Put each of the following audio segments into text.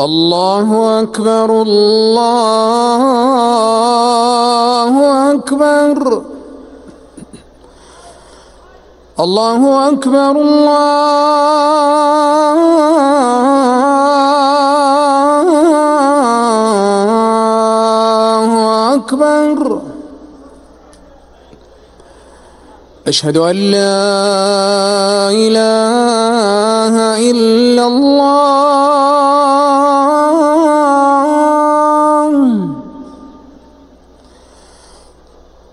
اللہ اکبر اللہ اکبر اللہ اکبر اللہ اکبر اشہد ان لا الہ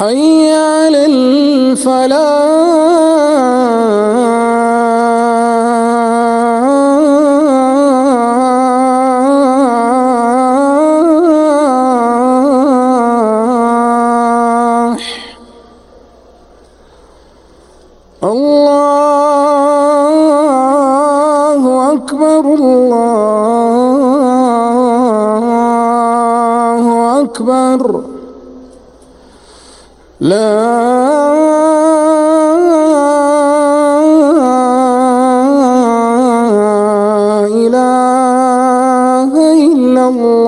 حي على الله أكبر الله أكبر. لا إله إلا الله.